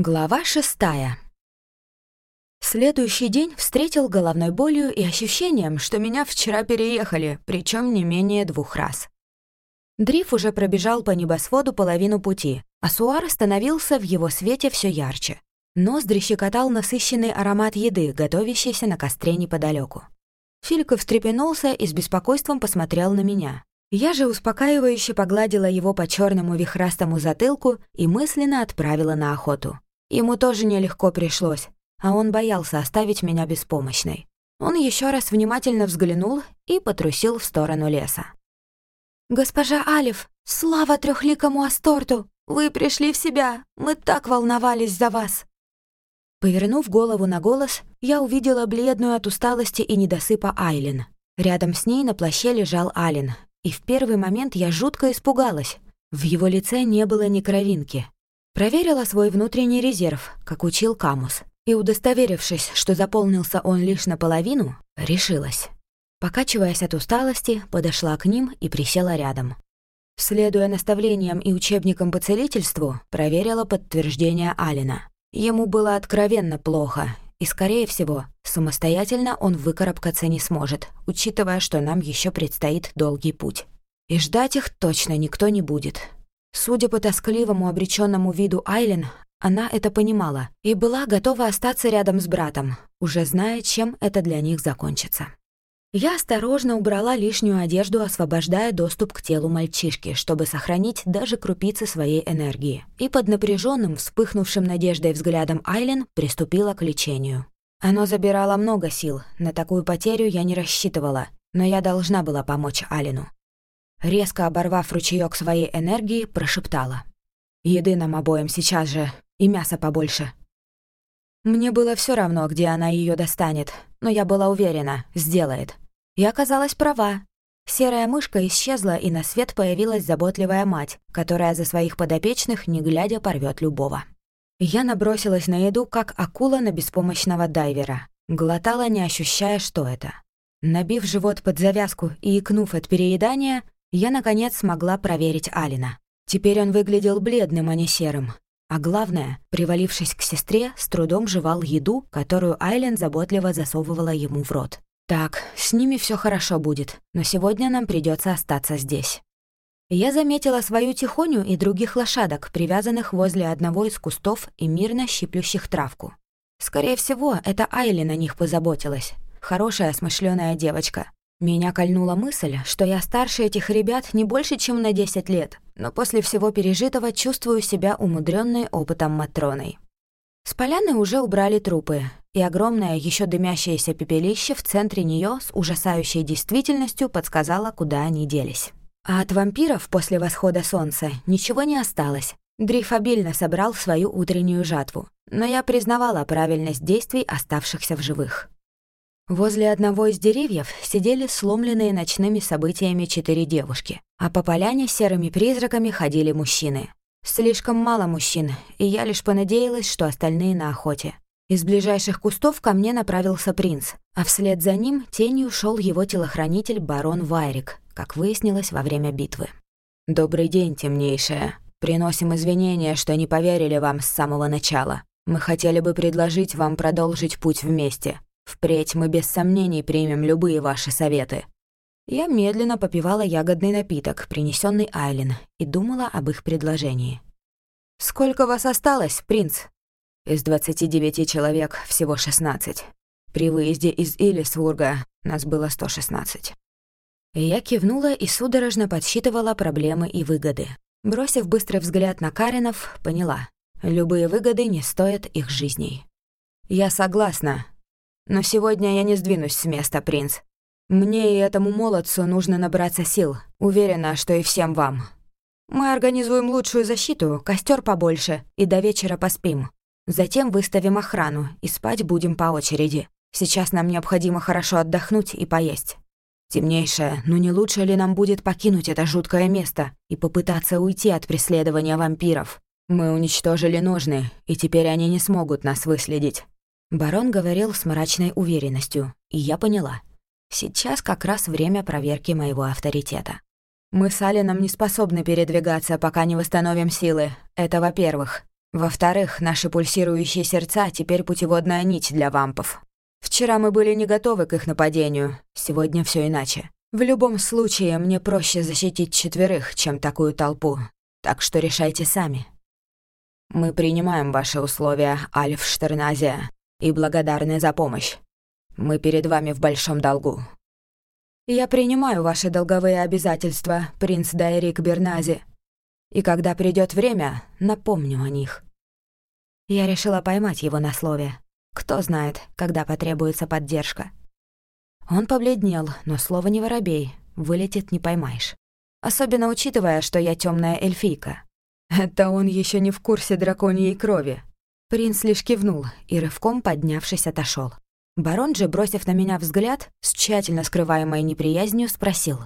Глава шестая. Следующий день встретил головной болью и ощущением, что меня вчера переехали, причем не менее двух раз. Дриф уже пробежал по небосводу половину пути, а Суар остановился в его свете все ярче. Ноздри щекотал насыщенный аромат еды, готовящийся на костре неподалеку. Филька встрепенулся и с беспокойством посмотрел на меня. Я же успокаивающе погладила его по черному вихрастому затылку и мысленно отправила на охоту. Ему тоже нелегко пришлось, а он боялся оставить меня беспомощной. Он еще раз внимательно взглянул и потрусил в сторону леса. «Госпожа Алиф, слава трехликому Асторту! Вы пришли в себя! Мы так волновались за вас!» Повернув голову на голос, я увидела бледную от усталости и недосыпа Айлин. Рядом с ней на плаще лежал Алин, и в первый момент я жутко испугалась. В его лице не было ни кровинки, Проверила свой внутренний резерв, как учил Камус, и, удостоверившись, что заполнился он лишь наполовину, решилась. Покачиваясь от усталости, подошла к ним и присела рядом. Следуя наставлениям и учебникам по целительству, проверила подтверждение Алина. Ему было откровенно плохо, и, скорее всего, самостоятельно он выкарабкаться не сможет, учитывая, что нам еще предстоит долгий путь. И ждать их точно никто не будет, Судя по тоскливому обреченному виду Айлен, она это понимала и была готова остаться рядом с братом, уже зная, чем это для них закончится. Я осторожно убрала лишнюю одежду, освобождая доступ к телу мальчишки, чтобы сохранить даже крупицы своей энергии. И под напряженным, вспыхнувшим надеждой взглядом Айлен приступила к лечению. Оно забирало много сил, на такую потерю я не рассчитывала, но я должна была помочь Алину резко оборвав ручеёк своей энергии, прошептала. «Еды нам обоим сейчас же, и мяса побольше». Мне было все равно, где она ее достанет, но я была уверена, сделает. И оказалась права. Серая мышка исчезла, и на свет появилась заботливая мать, которая за своих подопечных, не глядя, порвет любого. Я набросилась на еду, как акула на беспомощного дайвера. Глотала, не ощущая, что это. Набив живот под завязку и икнув от переедания, я, наконец, смогла проверить Алина. Теперь он выглядел бледным, а не серым. А главное, привалившись к сестре, с трудом жевал еду, которую Айлен заботливо засовывала ему в рот. «Так, с ними все хорошо будет, но сегодня нам придется остаться здесь». Я заметила свою тихоню и других лошадок, привязанных возле одного из кустов и мирно щиплющих травку. Скорее всего, это Айлин о них позаботилась. Хорошая, смышленая девочка. Меня кольнула мысль, что я старше этих ребят не больше, чем на 10 лет, но после всего пережитого чувствую себя умудренной опытом Матроной. С поляны уже убрали трупы, и огромное еще дымящееся пепелище в центре нее с ужасающей действительностью подсказало, куда они делись. А от вампиров после восхода солнца ничего не осталось. Дриф обильно собрал свою утреннюю жатву, но я признавала правильность действий оставшихся в живых. Возле одного из деревьев сидели сломленные ночными событиями четыре девушки, а по поляне серыми призраками ходили мужчины. Слишком мало мужчин, и я лишь понадеялась, что остальные на охоте. Из ближайших кустов ко мне направился принц, а вслед за ним тенью шел его телохранитель барон Вайрик, как выяснилось во время битвы. «Добрый день, темнейшая. Приносим извинения, что не поверили вам с самого начала. Мы хотели бы предложить вам продолжить путь вместе, Впредь мы без сомнений примем любые ваши советы». Я медленно попивала ягодный напиток, принесенный Айлин, и думала об их предложении. «Сколько вас осталось, принц?» «Из двадцати девяти человек всего шестнадцать. При выезде из Илисвурга нас было сто шестнадцать». Я кивнула и судорожно подсчитывала проблемы и выгоды. Бросив быстрый взгляд на Каринов, поняла. Любые выгоды не стоят их жизней. «Я согласна», но сегодня я не сдвинусь с места, принц. Мне и этому молодцу нужно набраться сил. Уверена, что и всем вам. Мы организуем лучшую защиту, костер побольше, и до вечера поспим. Затем выставим охрану, и спать будем по очереди. Сейчас нам необходимо хорошо отдохнуть и поесть. Темнейшая, ну не лучше ли нам будет покинуть это жуткое место и попытаться уйти от преследования вампиров? Мы уничтожили ножны, и теперь они не смогут нас выследить. Барон говорил с мрачной уверенностью, и я поняла. Сейчас как раз время проверки моего авторитета. Мы с Алином не способны передвигаться, пока не восстановим силы. Это во-первых. Во-вторых, наши пульсирующие сердца теперь путеводная нить для вампов. Вчера мы были не готовы к их нападению, сегодня все иначе. В любом случае, мне проще защитить четверых, чем такую толпу. Так что решайте сами. Мы принимаем ваши условия, Альф Штерназия, и благодарны за помощь. Мы перед вами в большом долгу. Я принимаю ваши долговые обязательства, принц Дайрик Бернази. И когда придет время, напомню о них. Я решила поймать его на слове. Кто знает, когда потребуется поддержка. Он побледнел, но слово не воробей, вылетит не поймаешь. Особенно учитывая, что я темная эльфийка. Это он еще не в курсе драконьей крови. Принц лишь кивнул и, рывком поднявшись, отошел. Барон же, бросив на меня взгляд, с тщательно скрываемой неприязнью спросил.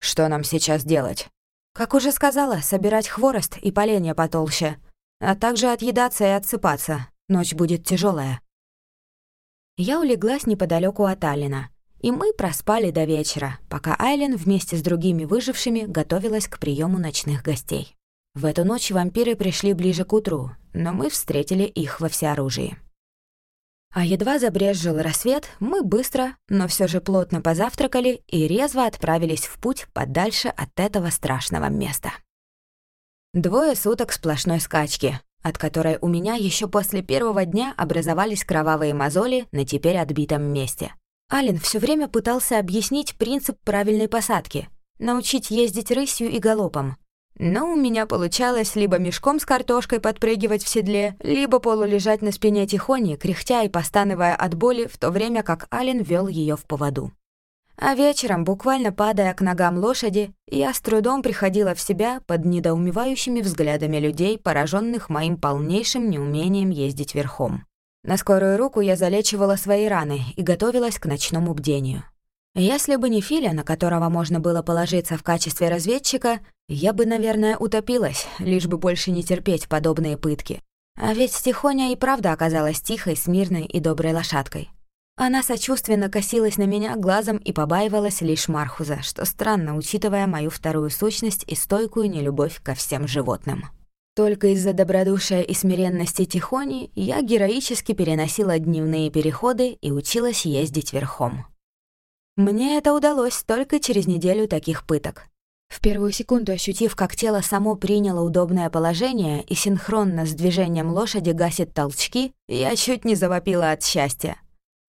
«Что нам сейчас делать?» «Как уже сказала, собирать хворост и поленья потолще, а также отъедаться и отсыпаться. Ночь будет тяжелая. Я улеглась неподалеку от Алина, и мы проспали до вечера, пока Айлен вместе с другими выжившими готовилась к приему ночных гостей. В эту ночь вампиры пришли ближе к утру, но мы встретили их во всеоружии. А едва забрезжил рассвет, мы быстро, но все же плотно позавтракали и резво отправились в путь подальше от этого страшного места. Двое суток сплошной скачки, от которой у меня еще после первого дня образовались кровавые мозоли на теперь отбитом месте. Ален все время пытался объяснить принцип правильной посадки, научить ездить рысью и галопом, но у меня получалось либо мешком с картошкой подпрыгивать в седле, либо полулежать на спине тихони, кряхтя и постановая от боли, в то время как Ален вел ее в поводу. А вечером, буквально падая к ногам лошади, я с трудом приходила в себя под недоумевающими взглядами людей, пораженных моим полнейшим неумением ездить верхом. На скорую руку я залечивала свои раны и готовилась к ночному бдению. Если бы не Филя, на которого можно было положиться в качестве разведчика, я бы, наверное, утопилась, лишь бы больше не терпеть подобные пытки. А ведь Тихоня и правда оказалась тихой, смирной и доброй лошадкой. Она сочувственно косилась на меня глазом и побаивалась лишь Мархуза, что странно, учитывая мою вторую сущность и стойкую нелюбовь ко всем животным. Только из-за добродушия и смиренности Тихони я героически переносила дневные переходы и училась ездить верхом. Мне это удалось только через неделю таких пыток. В первую секунду ощутив, как тело само приняло удобное положение и синхронно с движением лошади гасит толчки, я чуть не завопила от счастья.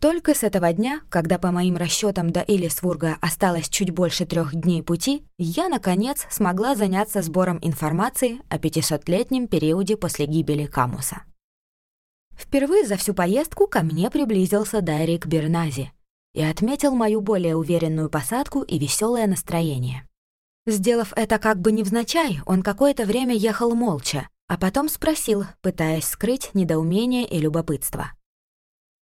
Только с этого дня, когда по моим расчетам до Илисвурга осталось чуть больше трех дней пути, я, наконец, смогла заняться сбором информации о 500-летнем периоде после гибели Камуса. Впервые за всю поездку ко мне приблизился Дайрик Бернази — и отметил мою более уверенную посадку и веселое настроение. Сделав это как бы невзначай, он какое-то время ехал молча, а потом спросил, пытаясь скрыть недоумение и любопытство.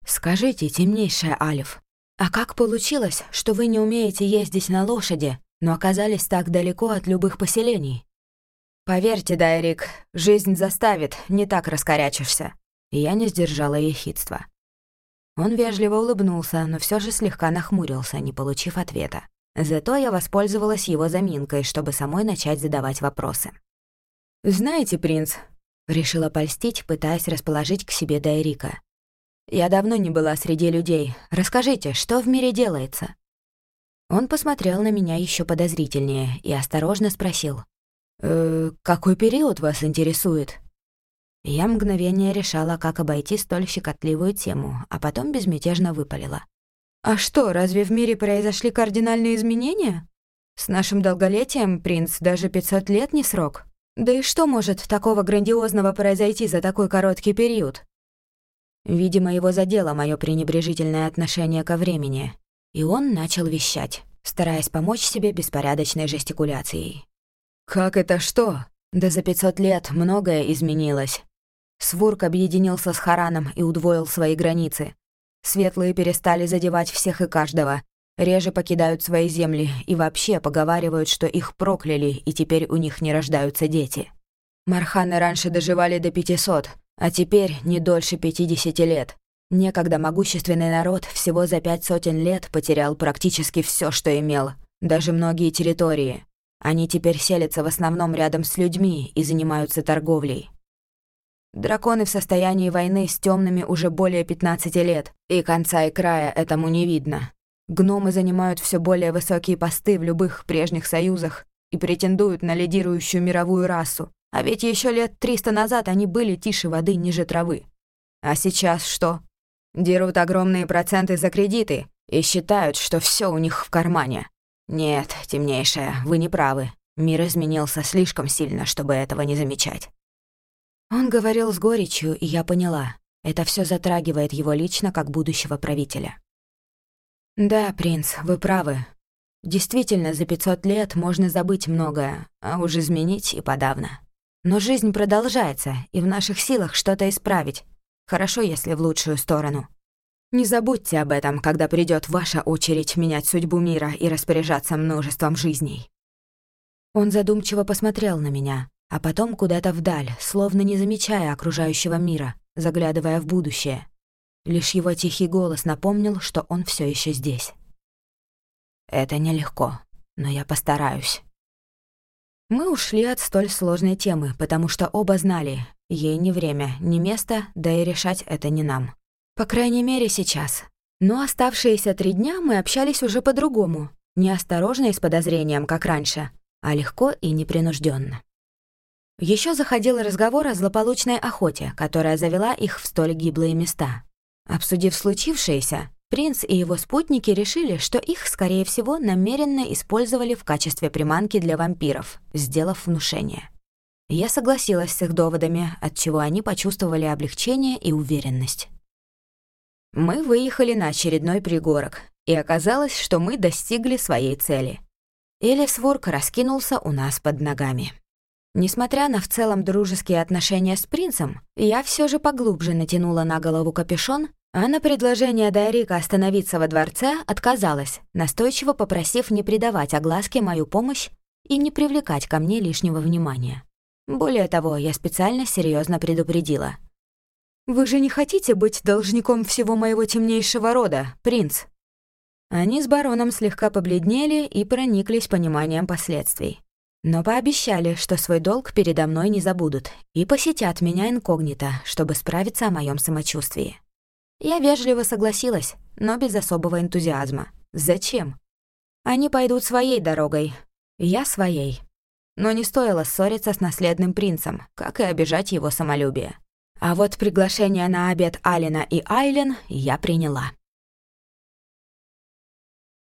«Скажите, темнейшая Алиф, а как получилось, что вы не умеете ездить на лошади, но оказались так далеко от любых поселений?» «Поверьте, Дайрик, жизнь заставит, не так раскорячишься». И я не сдержала ехидства. Он вежливо улыбнулся, но все же слегка нахмурился, не получив ответа. Зато я воспользовалась его заминкой, чтобы самой начать задавать вопросы. «Знаете, принц...» — решила польстить, пытаясь расположить к себе Дайрика. «Я давно не была среди людей. Расскажите, что в мире делается?» Он посмотрел на меня еще подозрительнее и осторожно спросил. «Э, «Какой период вас интересует?» Я мгновение решала, как обойти столь щекотливую тему, а потом безмятежно выпалила. «А что, разве в мире произошли кардинальные изменения? С нашим долголетием, принц, даже 500 лет не срок. Да и что может такого грандиозного произойти за такой короткий период?» Видимо, его задело мое пренебрежительное отношение ко времени, и он начал вещать, стараясь помочь себе беспорядочной жестикуляцией. «Как это что? Да за 500 лет многое изменилось. Свурк объединился с Хараном и удвоил свои границы. Светлые перестали задевать всех и каждого, реже покидают свои земли и вообще поговаривают, что их прокляли, и теперь у них не рождаются дети. Марханы раньше доживали до 500, а теперь не дольше 50 лет. Некогда могущественный народ всего за пять сотен лет потерял практически все, что имел, даже многие территории. Они теперь селятся в основном рядом с людьми и занимаются торговлей. Драконы в состоянии войны с темными уже более 15 лет, и конца и края этому не видно. Гномы занимают все более высокие посты в любых прежних союзах и претендуют на лидирующую мировую расу. А ведь еще лет 300 назад они были тише воды ниже травы. А сейчас что? Дерут огромные проценты за кредиты и считают, что все у них в кармане. Нет, темнейшая, вы не правы. Мир изменился слишком сильно, чтобы этого не замечать. Он говорил с горечью, и я поняла. Это все затрагивает его лично как будущего правителя. «Да, принц, вы правы. Действительно, за 500 лет можно забыть многое, а уж изменить и подавно. Но жизнь продолжается, и в наших силах что-то исправить. Хорошо, если в лучшую сторону. Не забудьте об этом, когда придет ваша очередь менять судьбу мира и распоряжаться множеством жизней». Он задумчиво посмотрел на меня, а потом куда-то вдаль, словно не замечая окружающего мира, заглядывая в будущее. Лишь его тихий голос напомнил, что он все еще здесь. «Это нелегко, но я постараюсь». Мы ушли от столь сложной темы, потому что оба знали, ей не время, не место, да и решать это не нам. По крайней мере, сейчас. Но оставшиеся три дня мы общались уже по-другому, неосторожно и с подозрением, как раньше, а легко и непринужденно. Еще заходил разговор о злополучной охоте, которая завела их в столь гиблые места. Обсудив случившееся, принц и его спутники решили, что их, скорее всего, намеренно использовали в качестве приманки для вампиров, сделав внушение. Я согласилась с их доводами, от чего они почувствовали облегчение и уверенность. Мы выехали на очередной пригорок, и оказалось, что мы достигли своей цели. Элисворк раскинулся у нас под ногами. Несмотря на в целом дружеские отношения с принцем, я все же поглубже натянула на голову капюшон, а на предложение Дайрика остановиться во дворце отказалась, настойчиво попросив не придавать огласке мою помощь и не привлекать ко мне лишнего внимания. Более того, я специально серьезно предупредила. «Вы же не хотите быть должником всего моего темнейшего рода, принц?» Они с бароном слегка побледнели и прониклись пониманием последствий но пообещали, что свой долг передо мной не забудут и посетят меня инкогнито, чтобы справиться о моем самочувствии. Я вежливо согласилась, но без особого энтузиазма. Зачем? Они пойдут своей дорогой, я своей. Но не стоило ссориться с наследным принцем, как и обижать его самолюбие. А вот приглашение на обед Алина и Айлен я приняла.